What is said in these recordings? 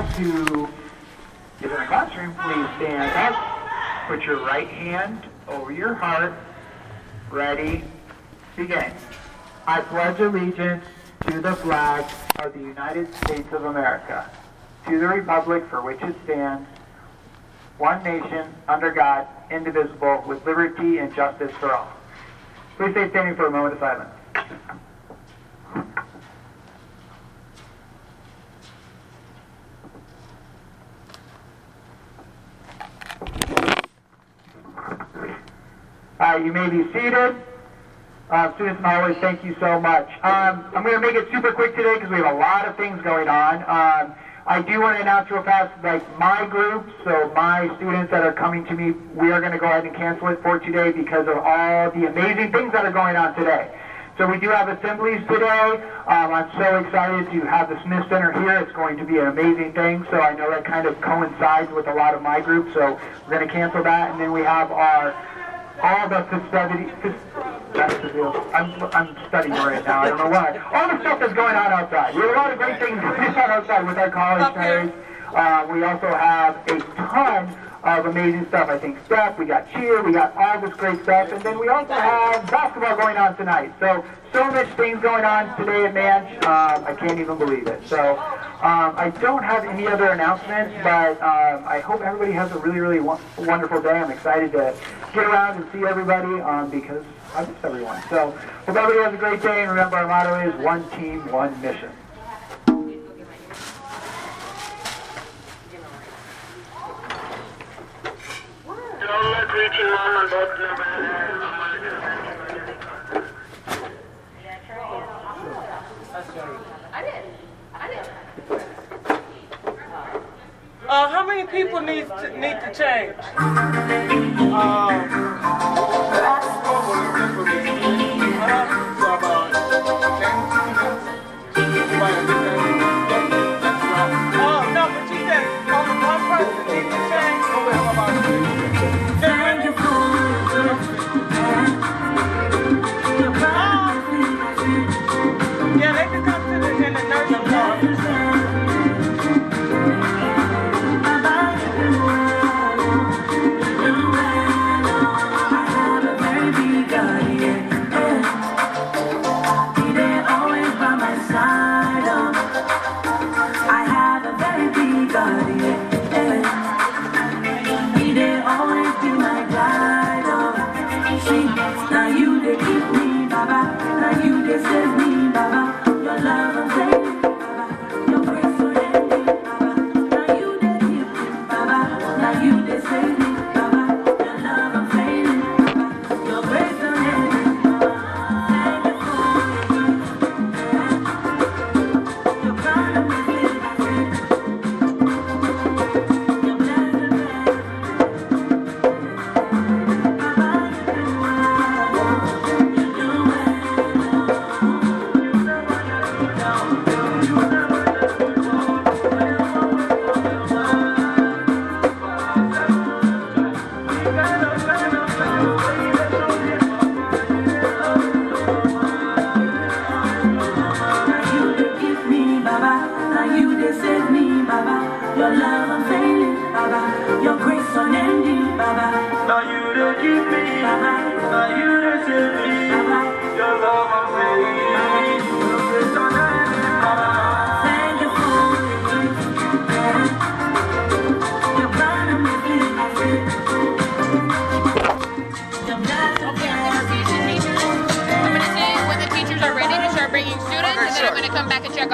guys who is in the classroom, please stand up. Put your right hand over your heart. Ready? Begin. I pledge allegiance to the flag of the United States of America, to the republic for which it stands, one nation, under God, indivisible, with liberty and justice for all. Please stay standing for a moment of silence. Uh, you may be seated. Uh, students and always, thank you so much. Um, I'm going to make it super quick today because we have a lot of things going on. Um, I do want to announce real fast, like my group, so my students that are coming to me, we are going to go ahead and cancel it for today because of all the amazing things that are going on today. So we do have assemblies today. Um, I'm so excited to have the Smith Center here. It's going to be an amazing thing. So I know that kind of coincides with a lot of my group. So we're going to cancel that, and then we have our all the festivities. That's the deal. I'm, I'm studying right now. I don't know why. All the stuff that's going on outside. We have a lot of great things going on outside with our college fairs. Uh, we also have a ton of amazing stuff. I think stuff. We got cheer. We got all this great stuff, and then we also have basketball going on tonight. So so much things going on today at Manch. Um, I can't even believe it. So um, I don't have any other announcements, but um, I hope everybody has a really really wonderful day. I'm excited to get around and see everybody um, because I miss everyone. So hope everybody has a great day, and remember our motto is one team, one mission. Uh, how many people need to, need to change? Um,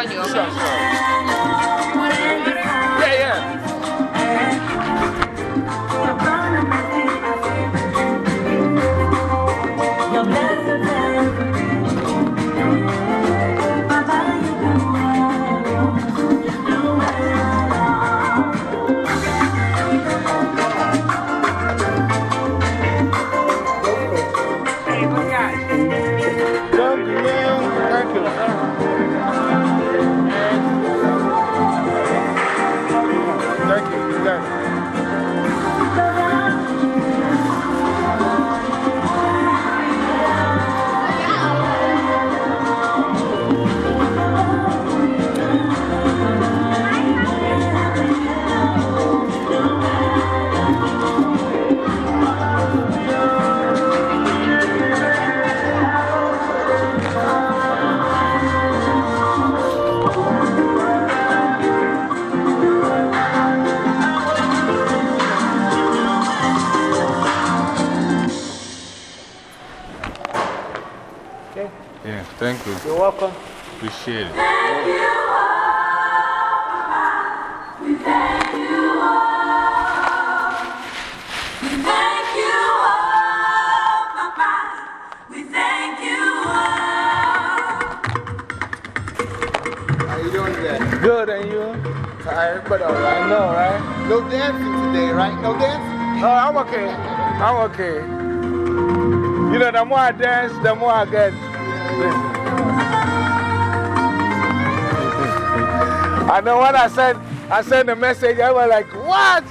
是要 How you Papa. We thank you all. We thank you all, papa. We thank you all. Are you doing today? Good, and you? Tired, but all right. I know, right? No dancing today, right? No dancing? Oh, I'm okay. I'm okay. You know, the more I dance, the more I get. I know when I sent, I sent a message, I was like, what?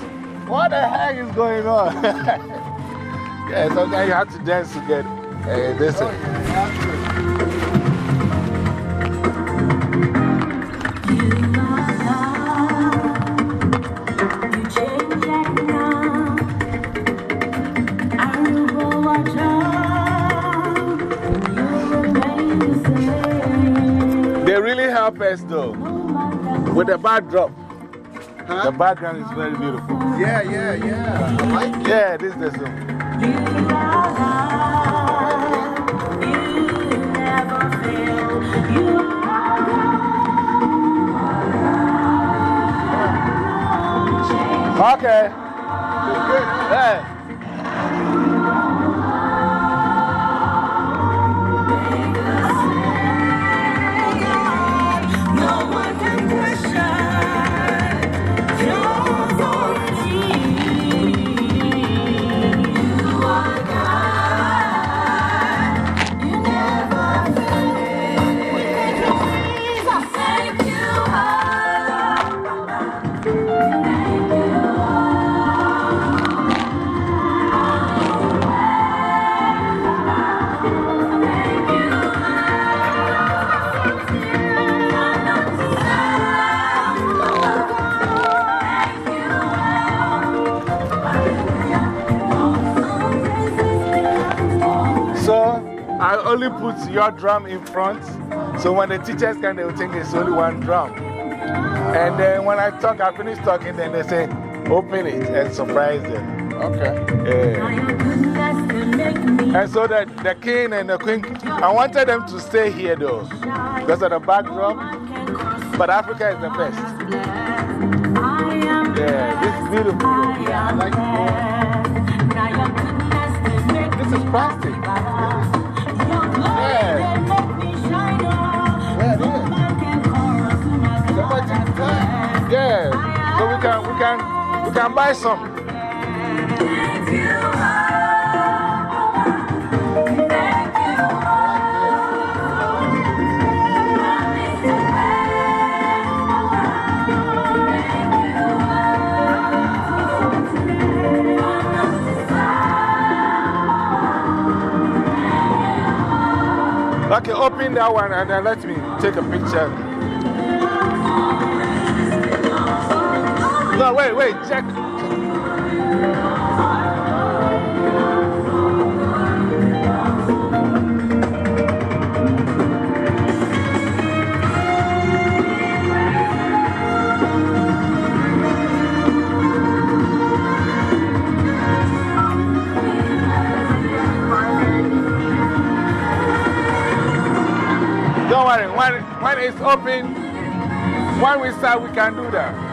What the heck is going on? yeah, sometimes you have to dance get uh, this. They really help us though. With the backdrop. The background is very beautiful. Yeah, yeah, yeah. I like it. Yeah, this is the song. Okay. Yeah. Only put your drum in front. So when the teachers come, they will think it's only one drum. And then when I talk, I finish talking, then they say, open it and surprise them. Okay. Yeah. And so the, the king and the queen, I wanted them to stay here though, because of the backdrop. But Africa is the best. Yeah, is beautiful. though. I like it. This is plastic. Yeah, so we can, we can, we can buy some. Okay, open that one and then let me take a picture. No, wait, wait, check. Don't worry, when, when it's open, when we start, we can do that.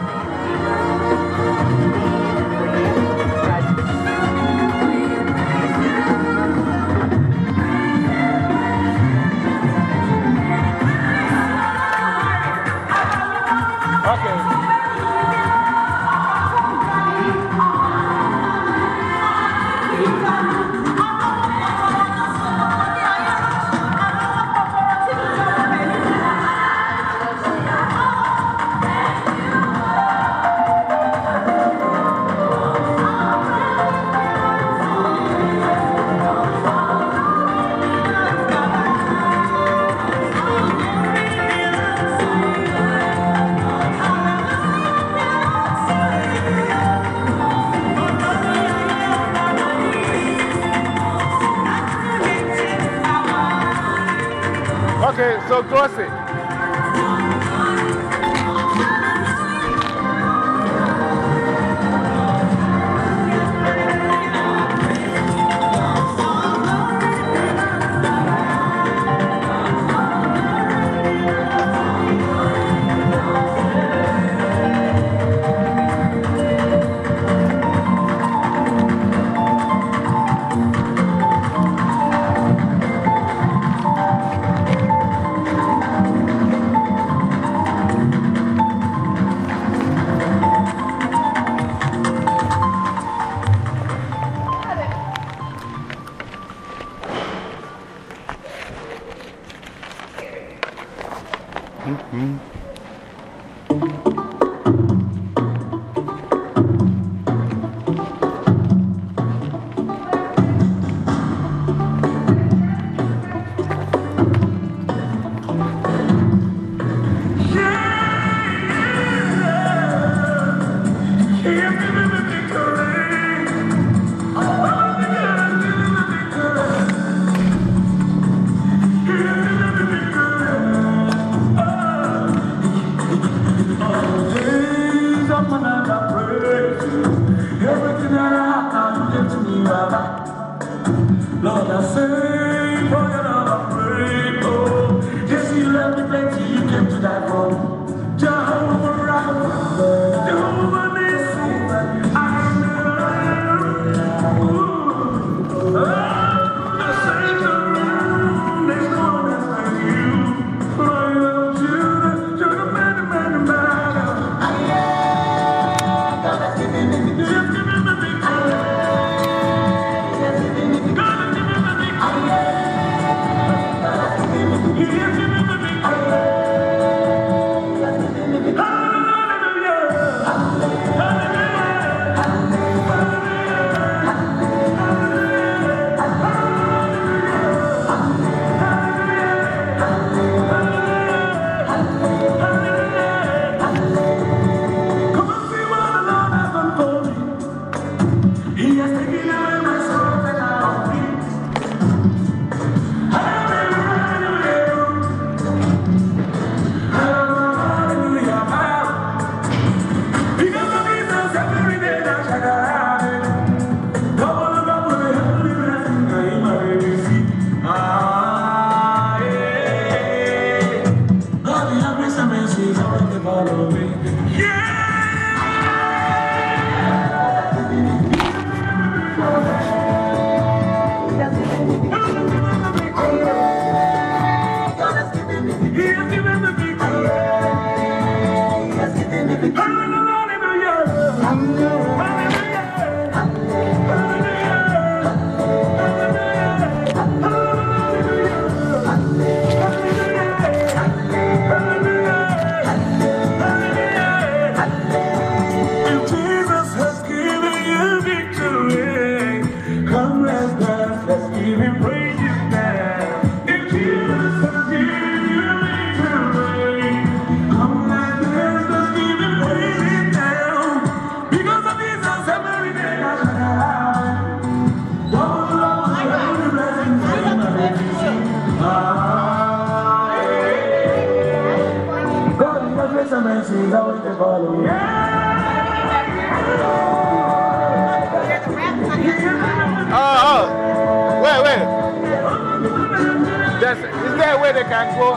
can go.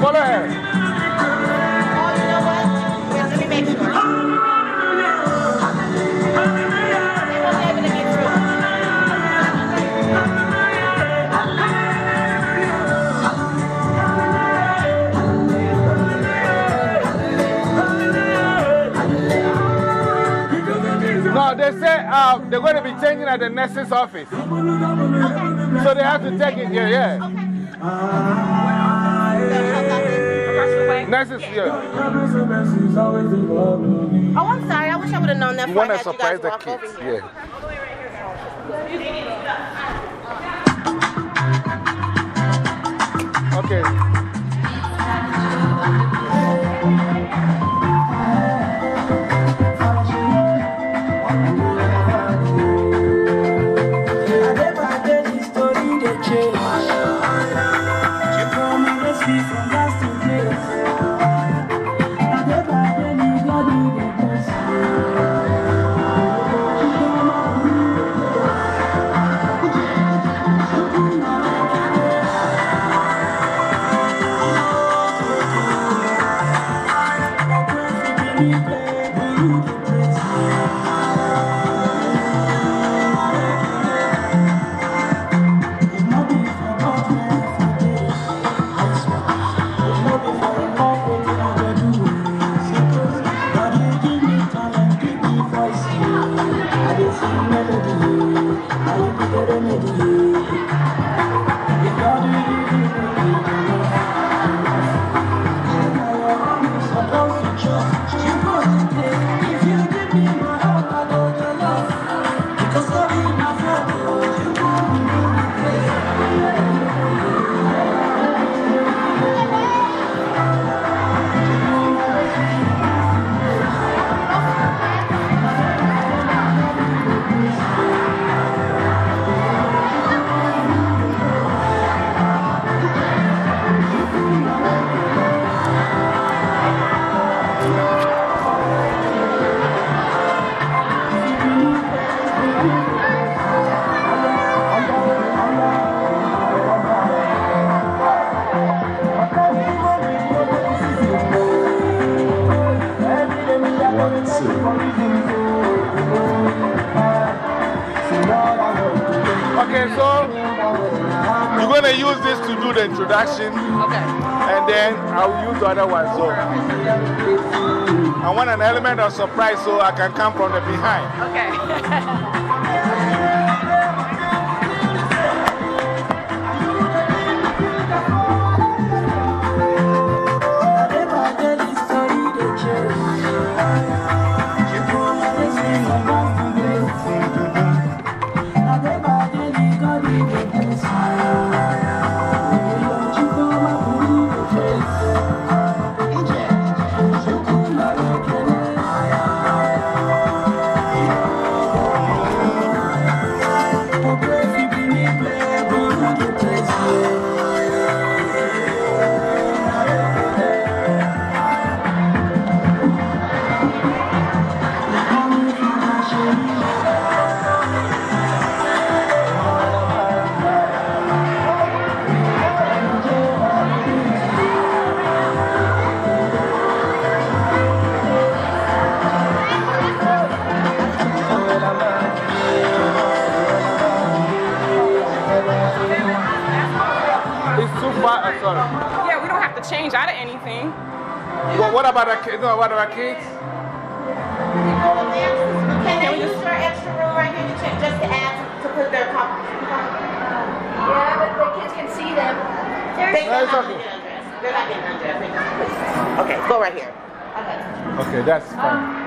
Follow her. They. No, they said um, they're going to be changing at the nurse's office. So they have to take it. Yeah, yeah. Nurses, yeah. Oh, I'm sorry. I wish I would have known that. You want to surprise the kids, yeah. Okay. Other one. So I want an element of surprise so I can come from the behind. Okay. what about our kids? What about our kids? Can they use your extra room right here to check, just to add, to put their cop? Yeah, but the kids can see them. They No, still it's have to okay. undressed. They're not getting undressed. Okay, go right here. Okay. Okay, that's fine.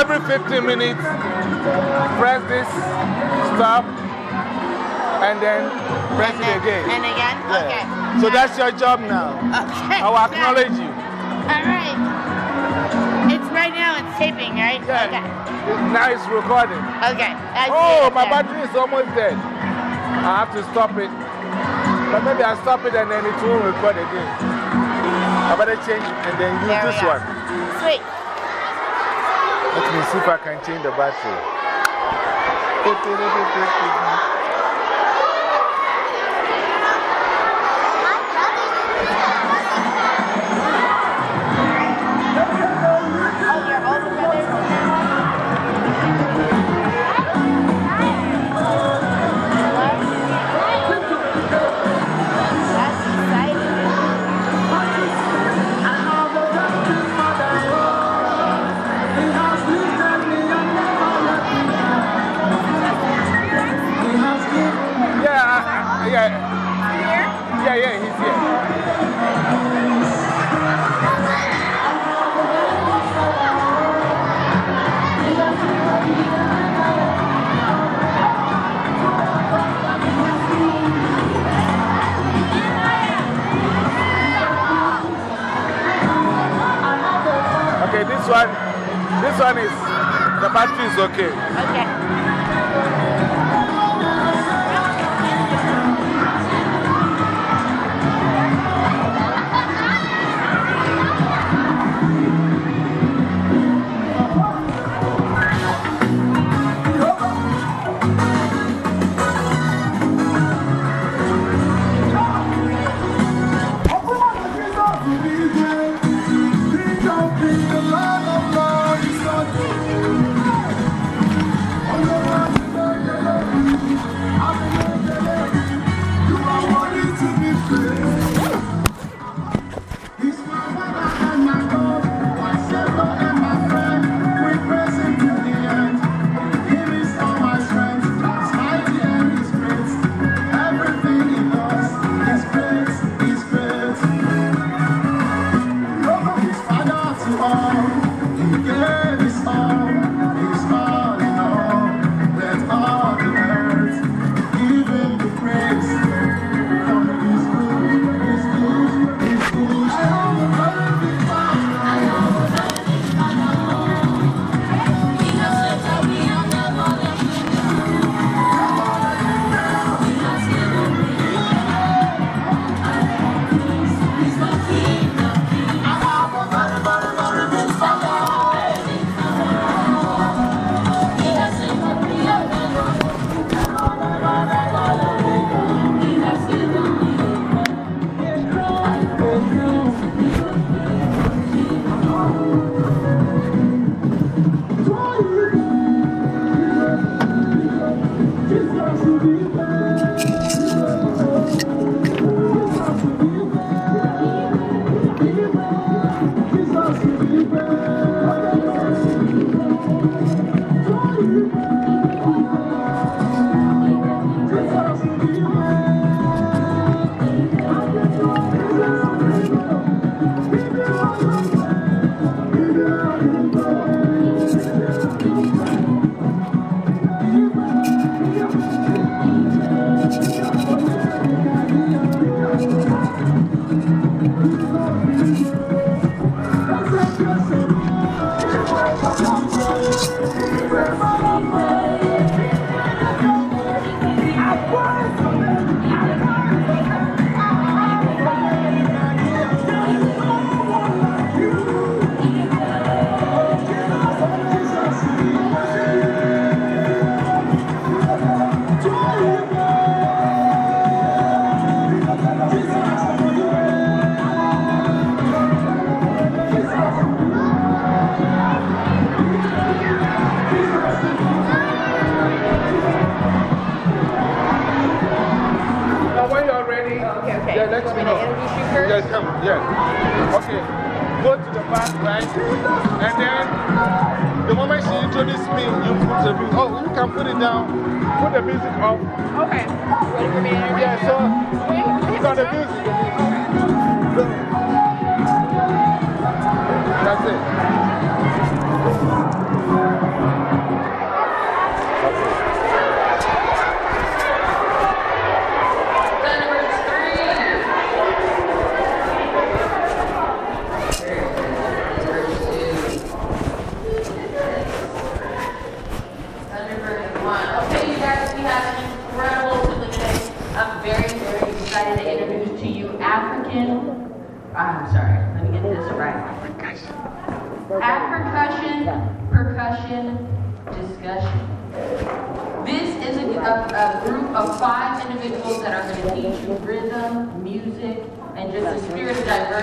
every 15 minutes, press this, stop, and then press and it again. And again? Okay. So that's your job now. Okay. I will acknowledge you. All right. It's right now, it's taping, right? Yeah. Okay. It's, now it's recording. Okay. Oh, my battery is almost dead. I have to stop it. But maybe I'll stop it and then it will record again. I better change and then use there this one. Sweet. Let me see if I can change the battery. one is, the battery is okay. Okay.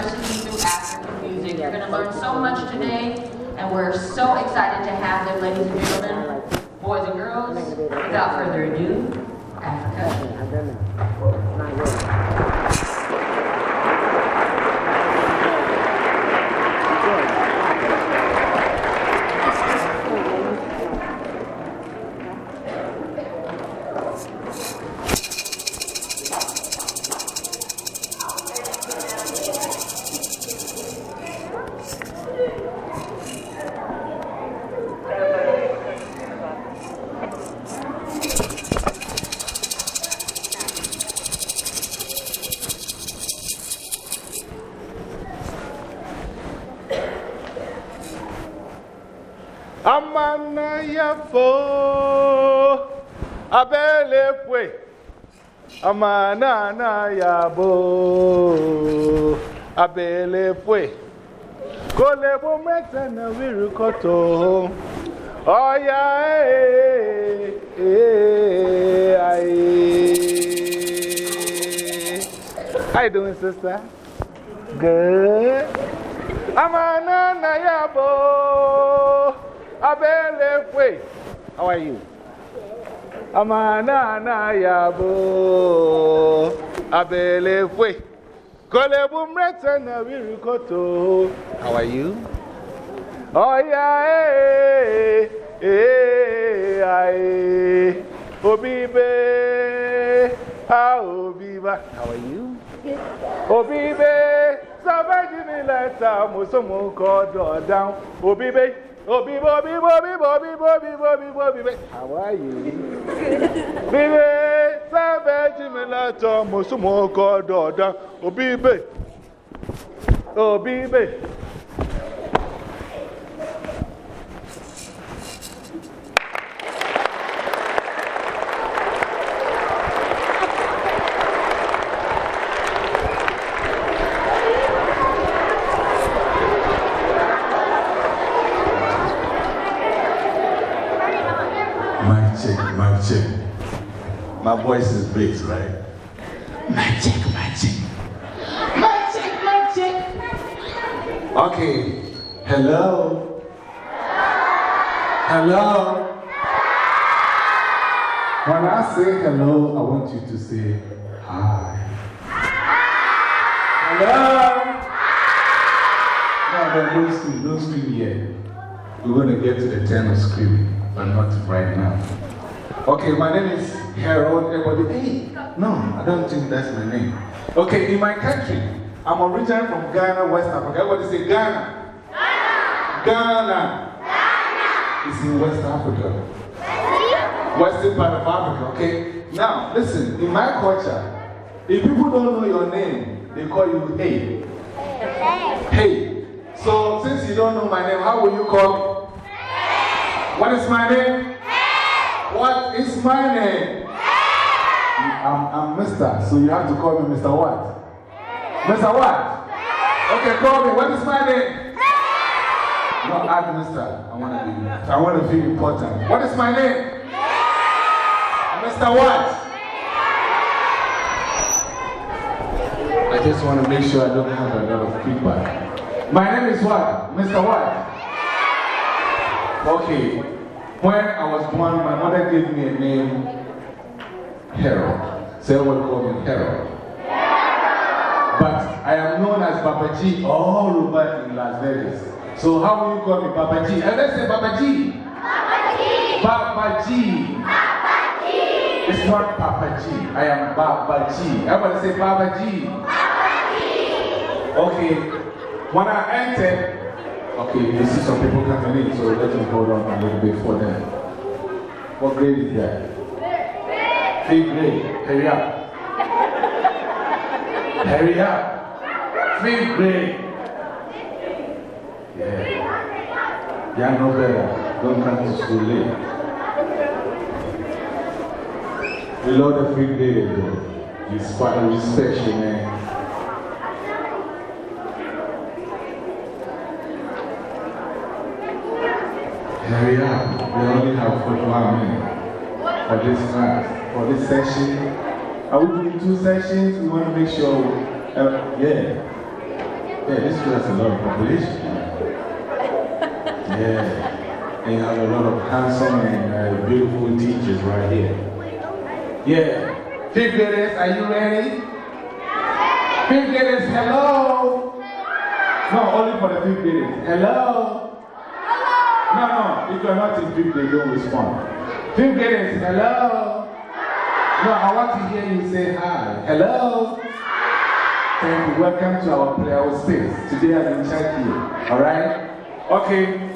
Diversity through African music. You're going to learn so much today, and we're so excited to have them, ladies and gentlemen, boys and girls. Without further ado, Africa. ama na ya bo abele fue kolebo meta na wiru koto. Oya e e ai. How doing sister? Good. Ama ya bo abele fue how are you? Amana na yabo. Abelekwe. Kolebu mrete na wirikoto. How are you? Oh yeah, eh, eh, aye. Obibe. Ah, Obiba. How are you? Obibe. Savage me letter. Musumu kodo down. Obibe. Oh, Bebo, Bebo, Bebo, Bebo, Bebo, Bebo, Bebo. How are you? Bebe, Savage Milato, Mosumo, God, Obi, Bebe. Oh, Bebe. Voice is bass, right? Magic, magic. mic check. Mic check, mic check. Okay. Hello. Hello. When I say hello, I want you to say hi. Hello. No, no, don't scream, don't scream yet. We're going to get to the turn of screaming, but not right now. Okay, my name is Harold. Everybody, hey, no, I don't think that's my name. Okay, in my country, I'm originally from Ghana, West Africa. Everybody say Ghana. Ghana. Ghana. Ghana. It's in West Africa. Western part of Africa, okay? Now, listen, in my culture, if people don't know your name, they call you Hey. Hey. hey. So, since you don't know my name, how will you call me? What is my name? Hey. What is my name? I'm, I'm Mr. So you have to call me Mr. What? Mr. What? Okay, call me. What is my name? No, add Mr. I want to be, I want to feel important. What is my name? Mr. What? I just want to make sure I don't have a lot of feedback. My name is what? Mr. What? Okay. When I was born, my mother gave me a name, Harold. So everyone call me Harold. But I am known as Papa G all over in Las Vegas. So how will you call me Papa G? And let's say Papa G. Papa G. Papa G. It's not Papa G. I am Baba G. Everybody say Baba G. Baba G. Okay. When I entered, okay, you see some people coming in, so let me hold on a little bit for them. What grade is that? Big grade, hurry up. hurry up. Fifth grade. Yeah. They are no better. Don't come to school late. The Lord of fifth grade ago. His father respects you, man. Hurry up. We only have 41 minutes eh? for this class for this session. Are we doing two sessions? We want to make sure. Uh, yeah. Yeah, this has a lot of population. Yeah. And you have a lot of handsome and uh, beautiful teachers right here. Yeah. Fifth graders, are you ready? Fifth graders, hello. No, only for the fifth graders. Hello. No, no, if you're not in fifth grade, don't respond. Fifth graders, hello. No, I want to hear you say hi. Hello. Thank you. Welcome to our player space. Today I'm in charge here. Alright? Okay.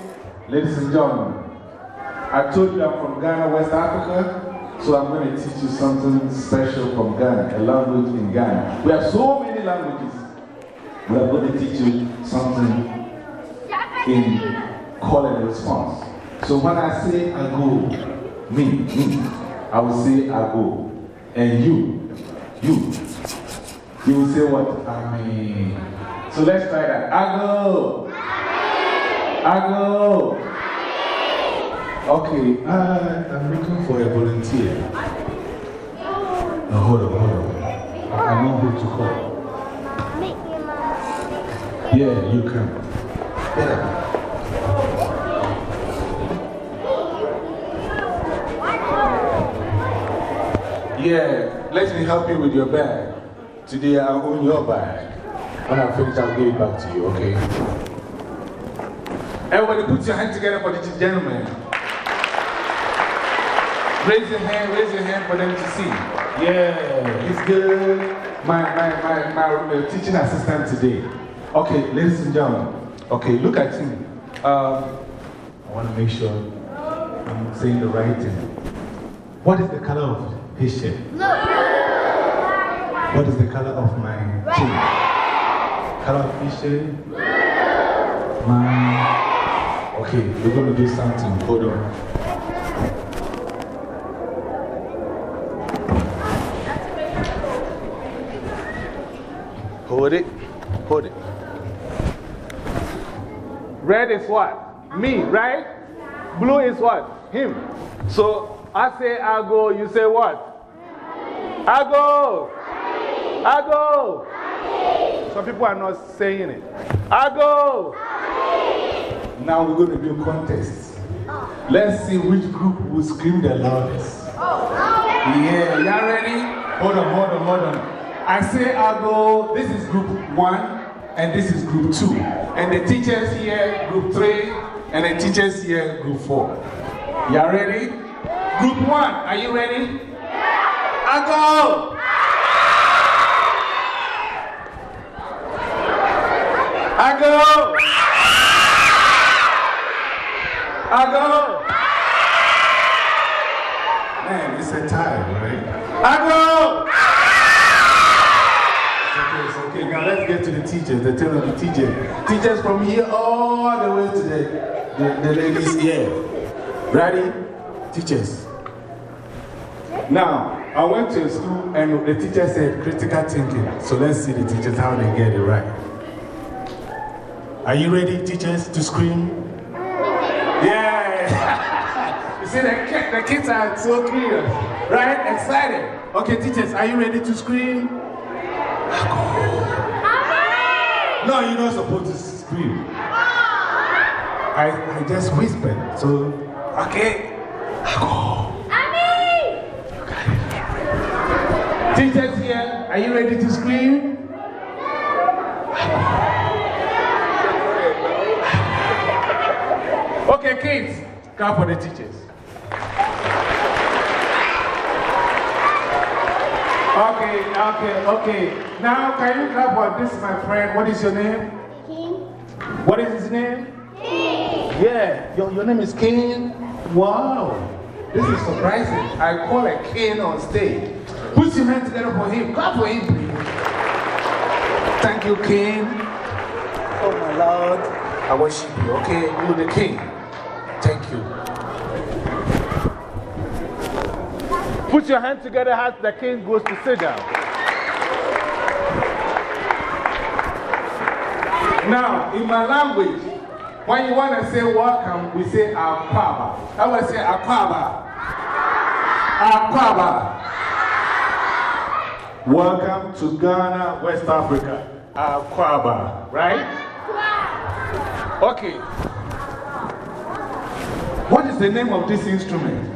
Ladies and gentlemen, I told you I'm from Ghana, West Africa, so I'm going to teach you something special from Ghana, a language in Ghana. We have so many languages. We are going to teach you something in call and response. So when I say I go, me, me, I will say I go. And you, you, you will say what? I mean. So let's try that. I go. I go. Okay, uh, I'm looking for a volunteer. Now, hold on, hold on. I know who to call. Yeah, you can. Yeah. Yeah, let me help you with your bag. Today I own your bag. When I finish, I'll give it back to you, okay? Everybody put your hand together for the gentleman. Raise your hand, raise your hand for them to see. Yeah, he's good. My, my, my, my uh, teaching assistant today. Okay, ladies and gentlemen. Okay, look at him. Um, I want to make sure I'm saying the right thing. What is the color of his shirt? What is the color of my jeans? Color of his shirt? Mine. Okay, we're going to do something. Hold on. Hold it. Hold it. Red is what? Me, right? Blue is what? Him. So I say I go, you say what? I go. I go. Some people are not saying it. I go. Now we're going to do contests. Let's see which group will scream the loudest. Yeah, y'all ready? Hold on, hold on, hold on. I say I go, this is group one, and this is group two. And the teachers here, group three, and the teachers here, group four. Y'all ready? Group one, are you ready? I go. I go. I go. Man, it's a tie, right? I go. It's okay, it's okay. Now let's get to the teachers, the turn of the teachers. Teachers from here all the way to the, the, the ladies here. Ready? Teachers. Now, I went to school and the teacher said critical thinking. So let's see the teachers how they get it right. Are you ready, teachers, to scream? Yeah! you see, the, the kids are so clear, right? Excited. Okay, teachers, are you ready to scream? No, you're not supposed to scream. I, I just whispered. So, okay. Teachers here, are you ready to scream? Okay, kids, clap for the teachers. Okay, okay, okay. Now, can you clap for this, my friend? What is your name? King. What is his name? King. Yeah, your, your name is King. Wow, this is surprising. I call a king on stage. Put your hands together for him. Clap for him, please. Thank you, King. Oh, my Lord. I worship you, okay? You're the king. Thank you. Put your hands together as the king goes to sit down. Now, in my language, When you want to say welcome, we say Akwaba. I will say Akwaba. Akwaba. Welcome to Ghana, West Africa. Uh, Akwaba, right? Okay. What is the name of this instrument?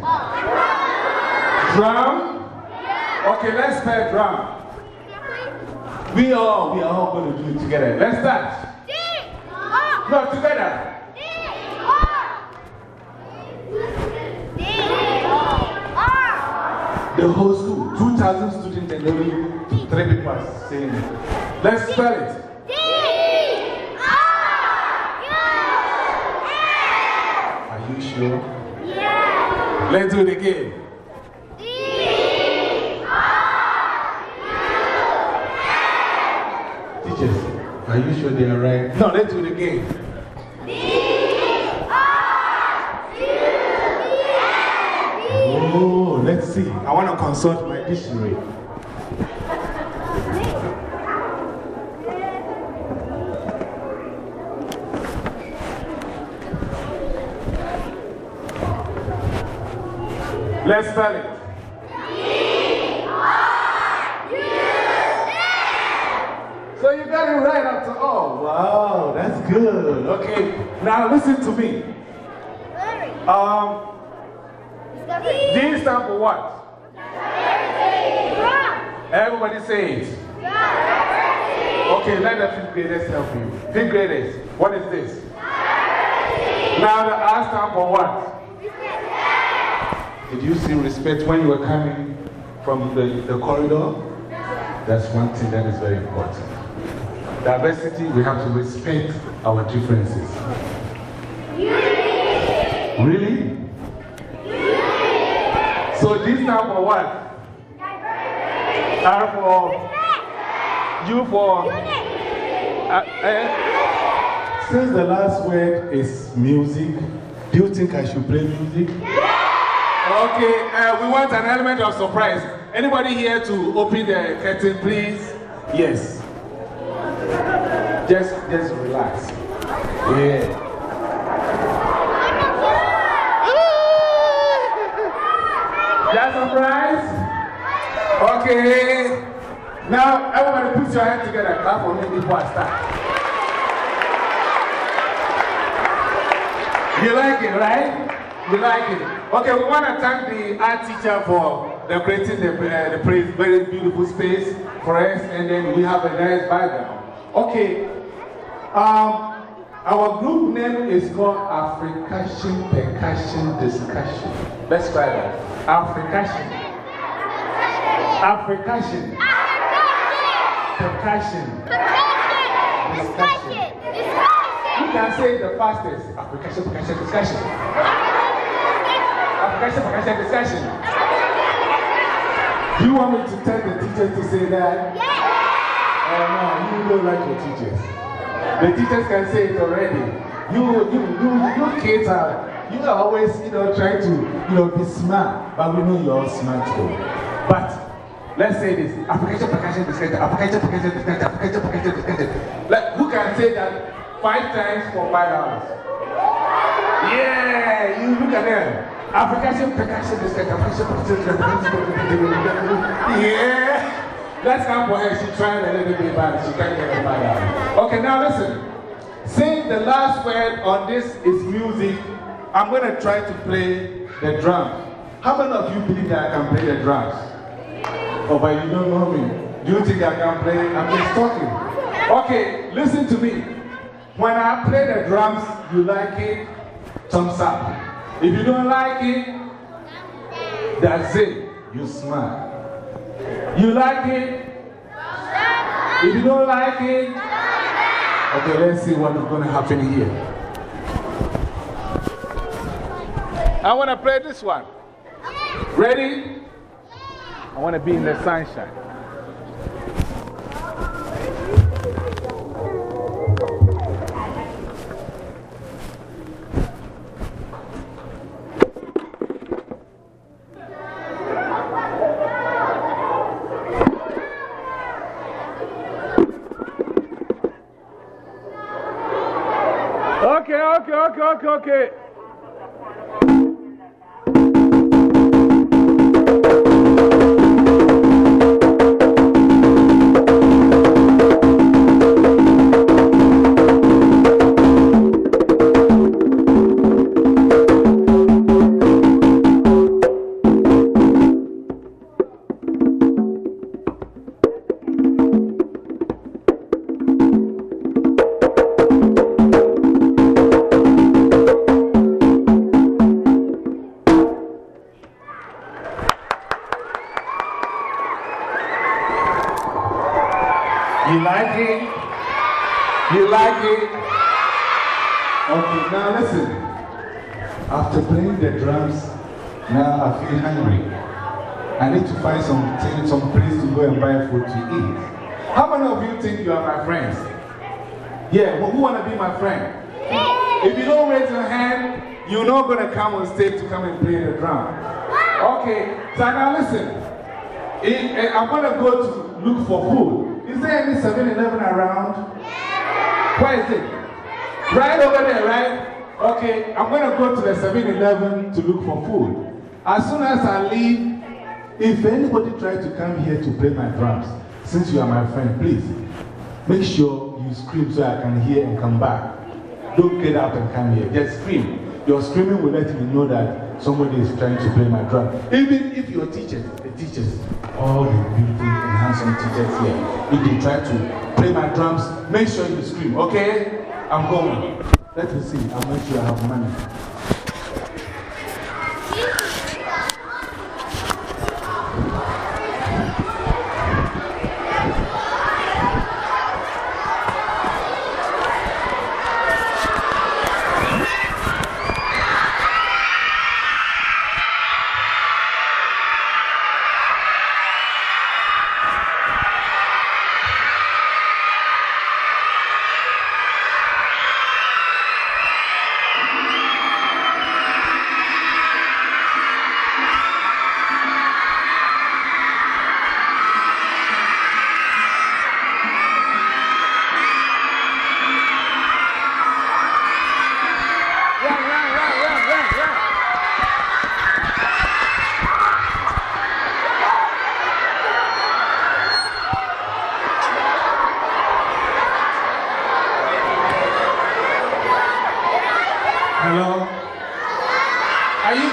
Drum? Okay, let's play drum. We all, we are all going to do it together. Let's start. No, together. The whole school, 2,000 students and only three people are saying it. Let's spell it. Are you sure? Yeah. Let's do it again. Teachers, are you sure they are right? No, let's do it again. Oh, let's see. I want to consult my dictionary. Let's spell it. So you got it right after all. Wow, that's good. Okay, now listen to me. Um, D stand for what? Everybody say it. Okay, let the fifth graders help you. Fifth graders, what is this? Now the R stand for what? Did you see respect when you were coming from the, the corridor? That's one thing that is very important. Diversity, we have to respect our differences. Really? So this now for what? R for U for uh, uh, Since the last word is music, do you think I should play music? Okay, uh, we want an element of surprise. Anybody here to open the curtain, please? Yes. Just, just relax. Yeah. Just surprise? Okay. Now, everybody put your hands together. Clap for me before I start. You like it, right? You like it. Okay, we want to thank the art teacher for decorating the, uh, the place, very beautiful space for us, and then we have a nice background. Okay, um, our group name is called Africation Percussion Discussion. Let's try that. Africation. Africation. Percussion. Discussion. You can say it the fastest. Africation, percussion, discussion. Africation, percussion, discussion. You want me to tell the teachers to say that? Yes. Oh no, you don't like your teachers. The teachers can say it already. You, you, you, you kids are, you are always, you know, trying to, you know, be smart, but we know you're all smart too. But let's say this application, application, discussion, application, application, discussion, application, application, discussion. Like, who can say that five times for five hours? Yeah, you look at them. Application, application, discussion, application, application, application, Yeah. Let's come for her. She's trying a little bit bad. She can't get it bad. Okay, now listen. Since the last word on this is music, I'm going to try to play the drum. How many of you believe that I can play the drums? Oh, but you don't know me. Do you think I can play? I'm just talking. Okay, listen to me. When I play the drums, you like it, thumbs up. If you don't like it, that's it. You smile. You like it? If you don't like it, okay, let's see what is going to happen here. I want to play this one. Ready? I want to be in the sunshine. کړو کې I need to find some, some place to go and buy food to eat. How many of you think you are my friends? Yeah, who, who want to be my friend? If you don't raise your hand, you're not going to come on stage to come and play the drum. Okay, so now listen. If, I'm going to go to look for food. Is there any 7 Eleven around? Where is it? Right over there, right? Okay, I'm going to go to the 7 Eleven to look for food. As soon as I leave, if anybody tries to come here to play my drums, since you are my friend, please make sure you scream so I can hear and come back. Don't get up and come here. Just scream. Your screaming will let me know that somebody is trying to play my drum. Even if your teachers, the teachers, all the beautiful and handsome teachers here, if they try to play my drums, make sure you scream, okay? I'm going. Let me see. I'll make sure I have money.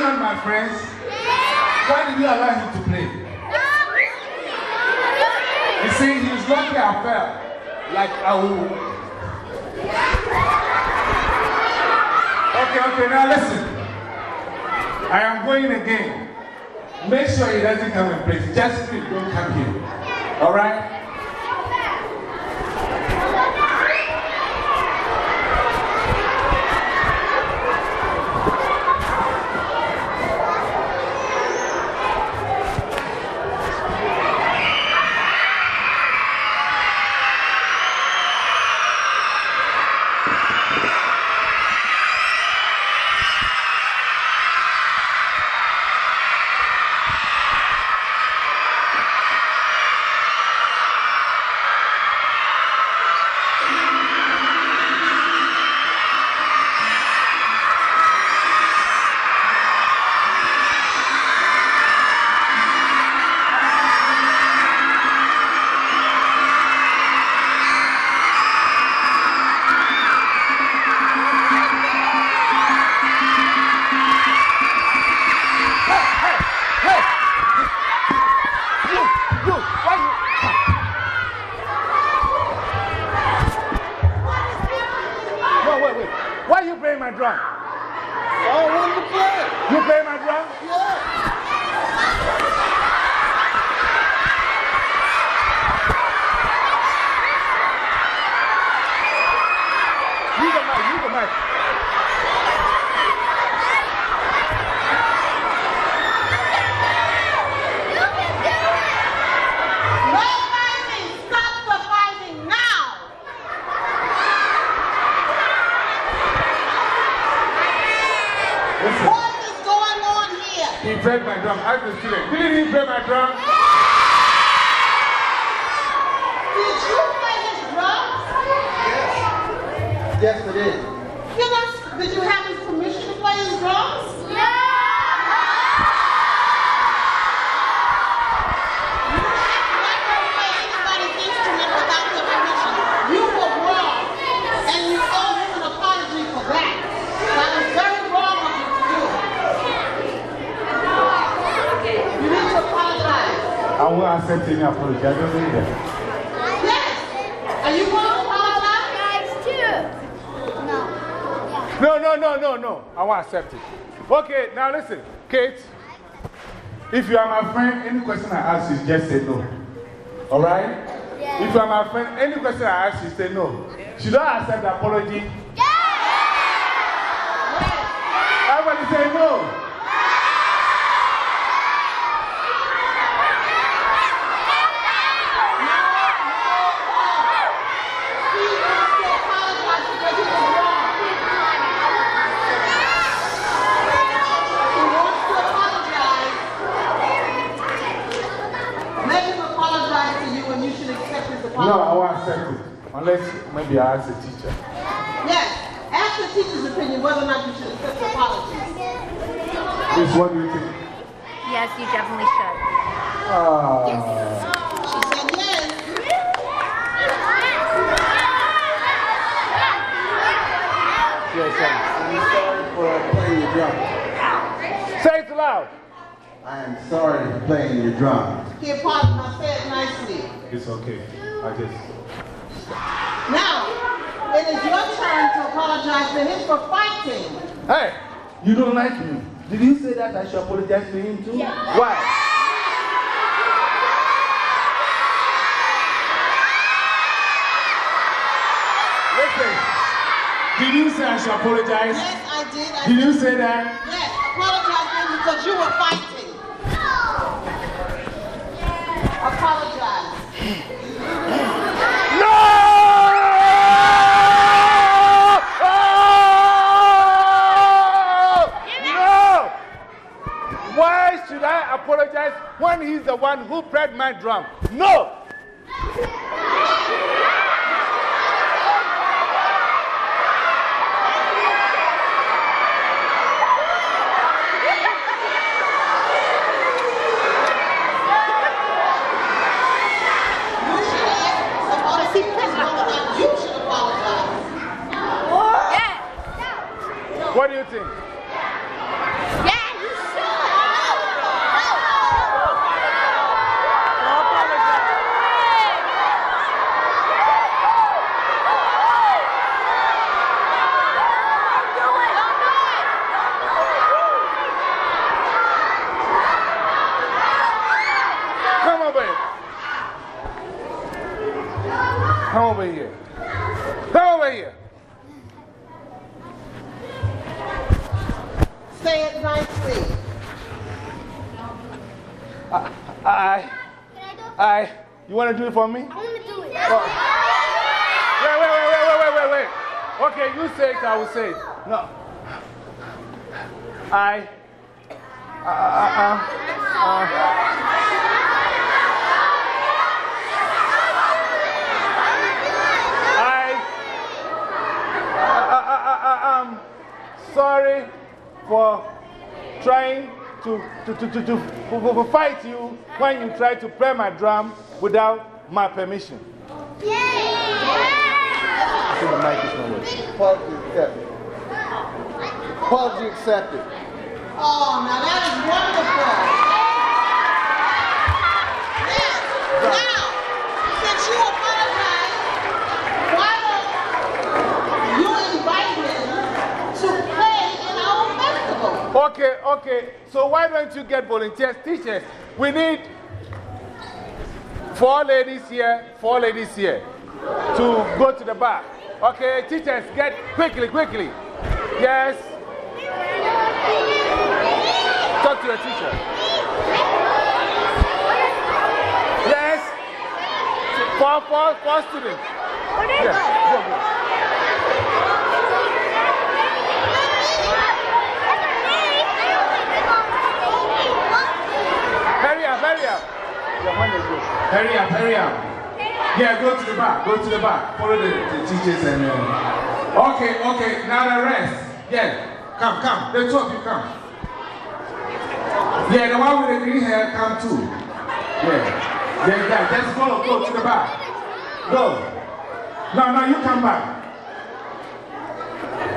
Not my friends? Why did you allow him to play? You see, he's lucky I fell. Like I will. Okay, okay, now listen. I am going again. Make sure he doesn't come and play. Just scream, don't come here. All He played my drum. Ask the student. Didn't he play my drum? Did you play his drums? Yes, it is. I won't accept any apology. I don't need that. Yes. Are you going to apologize? too. No. No, no, no, no, no. I won't accept it. Okay, now listen, Kate. If you are my friend, any question I ask you, just say no. Alright? If you are my friend, any question I ask you, say no. Should I accept the apology? Everybody say no. Let him apologize to you and you should accept his apology. No, I won't accept it. Maybe I the teacher. Yes. Ask the teacher's opinion whether or not you should accept the apology. This, what do you think? Yes, you definitely should. Ah. She said yes. Yes, sir. I'm sorry for playing your drum. Say it loud. I am sorry for playing your drum. He apologized. Say it nicely. It's okay. I just. Now, it is your turn to apologize to him for fighting. Hey, you don't like me. Did you say that I should apologize to him too? Why? Listen, did you say I should apologize? Yes, I did. I Did you say that? Yes, apologize to him because you were fighting. No. Apologize. No! Why should Apologize when he's the one who played my drum? No! You should apologize. What do you think? Come over here. Come over here. Come over here. Say it nicely. I. I. You want to do it for me? I want to do it. Wait, wait, wait, wait, wait, wait, wait, wait. Okay, you say it, I will say it. No. I. Uh, uh, uh, uh, I. Uh, uh, uh, uh, um, sorry for trying to, to, to, to, to, to, to fight you when you try to play my drum without my permission. I think the mic is not working. Apology accepted. Apology accepted. Oh, now that is wonderful. Yes. Now, since you apologize, why don't you invite him to play in our festival? Okay, okay. So why don't you get volunteers, teachers? We need four ladies here, four ladies here to go to the bar. Okay, teachers, get quickly, quickly. Yes. Talk to your teacher. Yes. Four, four, four students. Yes, go, go. Hurry up, hurry up. Yeah, go to the back, go to the back. Follow the, the teachers and. Uh, okay, okay, now the rest. Yeah, come, come. The two of you come. Yeah, the one with the green hair, come too. Yeah, yeah, yeah. Just go, go to the back. Go. No, no, you come back.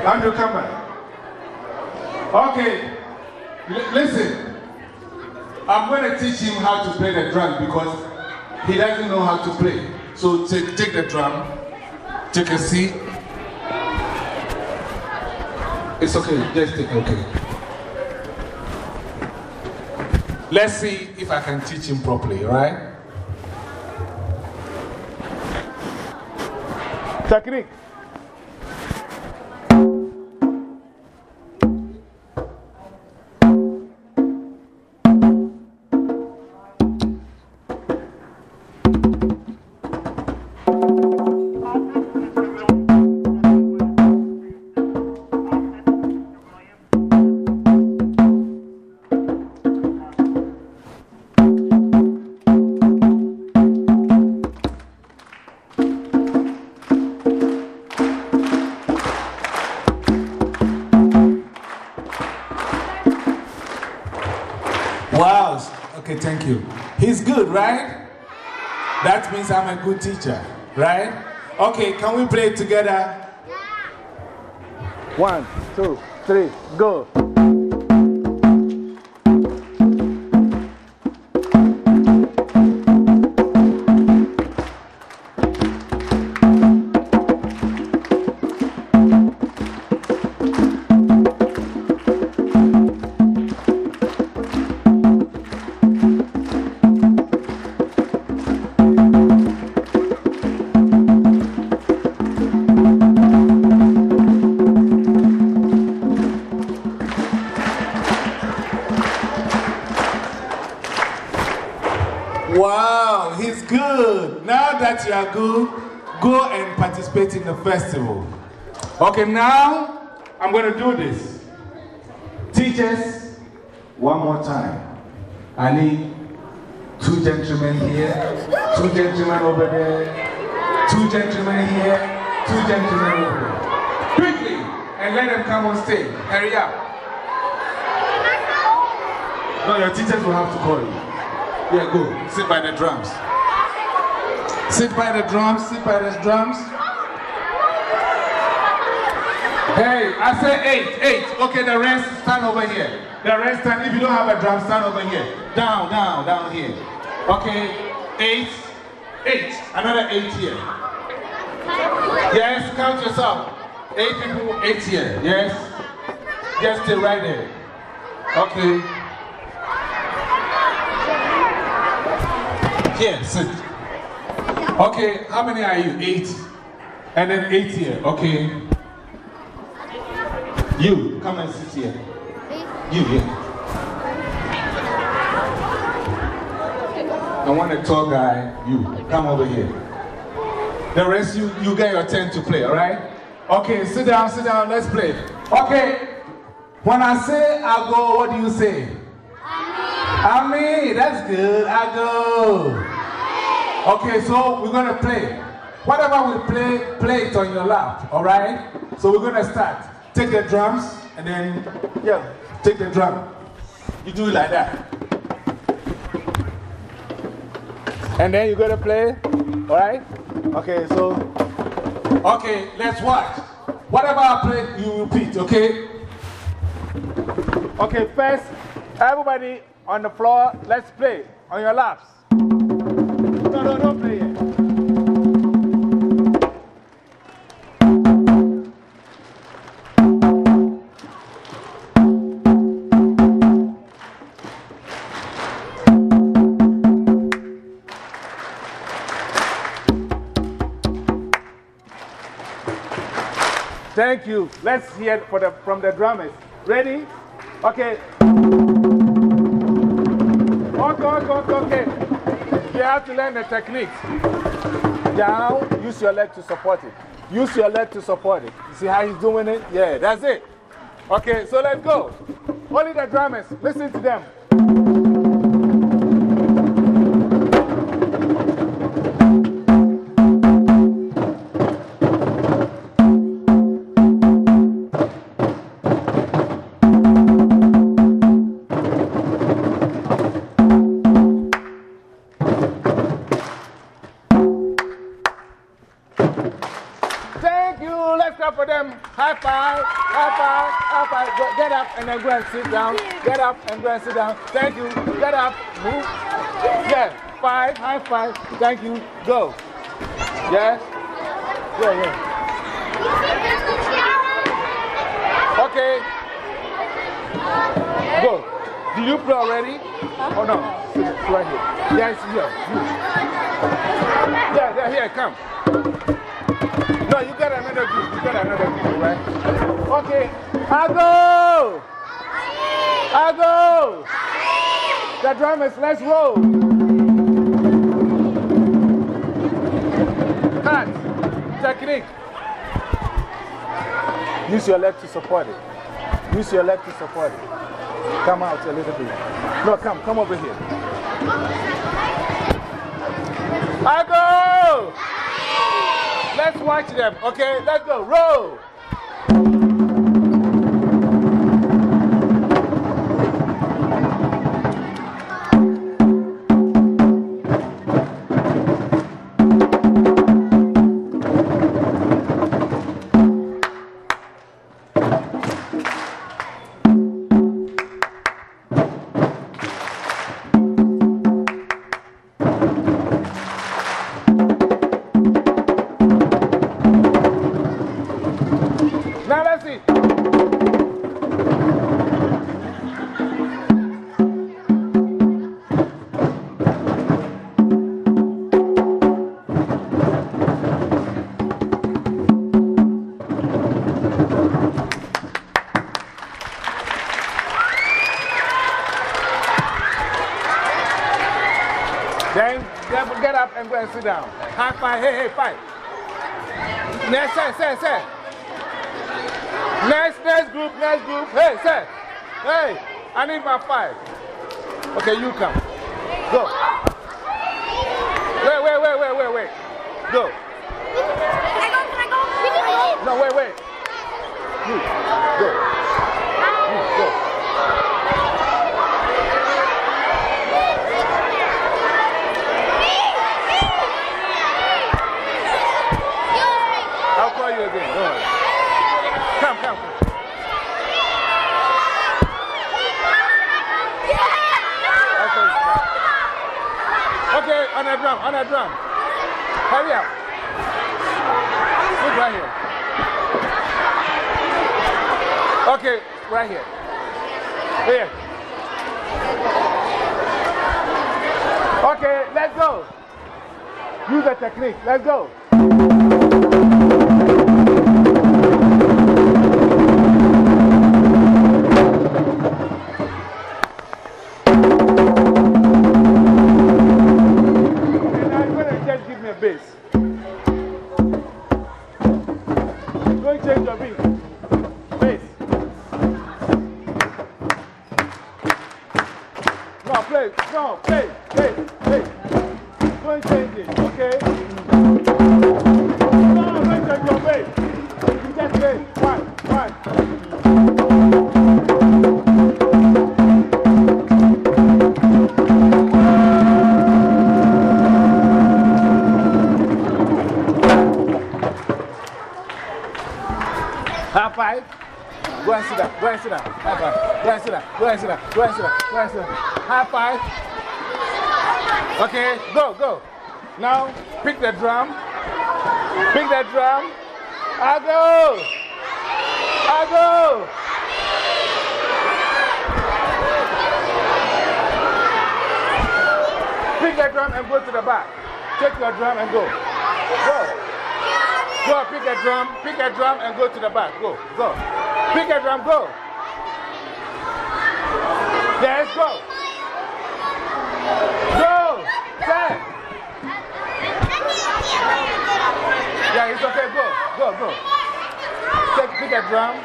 Andrew, come back. Okay, L listen. I'm going to teach him how to play the drum because he doesn't know how to play. So take, take the drum, take a seat. It's okay, just take okay. Let's see if I can teach him properly, right? Technique. Good teacher, right? Okay, can we play together? One, two, three, go. Festival. Okay, now I'm going to do this. Teachers, one more time. I need two gentlemen here, two gentlemen over there, two gentlemen here, two gentlemen over there. Quickly, and let them come on stage. Hurry up. No, your teachers will have to call you. Yeah, go. Sit by the drums. Sit by the drums, sit by the drums. Hey, I said eight, eight. Okay, the rest stand over here. The rest stand, if you don't have a drum, stand over here. Down, down, down here. Okay, eight, eight. Another eight here. Yes, count yourself. Eight people, eight here. Yes. Just stay right there. Okay. Here, sit. Okay, how many are you? Eight. And then eight here. Okay. You, come and sit here. You here. I want a tall guy. You, come over here. The rest, you, you get your turn to play, alright? Okay, sit down, sit down, let's play. Okay, when I say I go, what do you say? I mean, that's good. I go. Okay, so we're to play. Whatever we play, play it on your lap, all right? So we're to start. Take the drums and then, yeah, take the drum. You do it like that. And then you're to play, all right? Okay, so, okay, let's watch. Whatever I play, you repeat, okay? Okay, first, everybody on the floor, let's play on your laps. No, no, don't play You. Let's hear for the, from the drummers. Ready? Okay. Okay, okay, okay, okay. You have to learn the techniques. Down, use your leg to support it. Use your leg to support it. You see how he's doing it? Yeah, that's it. Okay, so let's go. Only the drummers, listen to them. And then go and sit down. Get up and go and sit down. Thank you. Get up. Move. Yeah. Five, high five. Thank you. Go. Yes? Yeah, yeah. Okay. Go. Did you play already? Oh no. It's right here. Yeah, it's here. Yeah, yeah, here, come. No, you got another group. You got another group, right? Okay. I go. I go. The drummers, let's roll. Cut. Technique. Use your leg to support it. Use your leg to support it. Come out a little bit. No, come, come over here. I go. Let's watch them. Okay, let's go. Roll. High five, hey, Go and change your beat. Bass. No, play. No, play. Play. Play. Go and change it, okay? No, go and change your bass. You just play. Go and sit down. High five. Okay, go, go. Now, pick the drum. Pick the drum. I go. I go. Pick the drum and go to the back. Take your drum and go. Go. Go, pick a drum, pick a drum and go to the back. Go, go. Pick a drum, go. Yes, go. Go. Stand. Yeah, it's okay. Go, go, go. Take, pick a drum.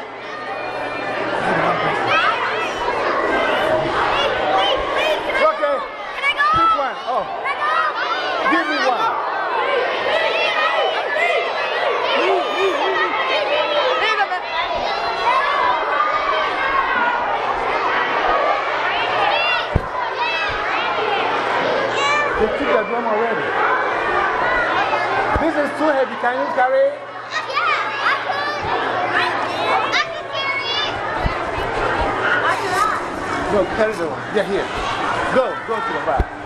Okay. Can I go? Pick one. Oh. Give me one. is too heavy. Can you carry it? Yeah, I can. I can carry it. I can. Go, carry the one. Yeah, here. Go, go to the back.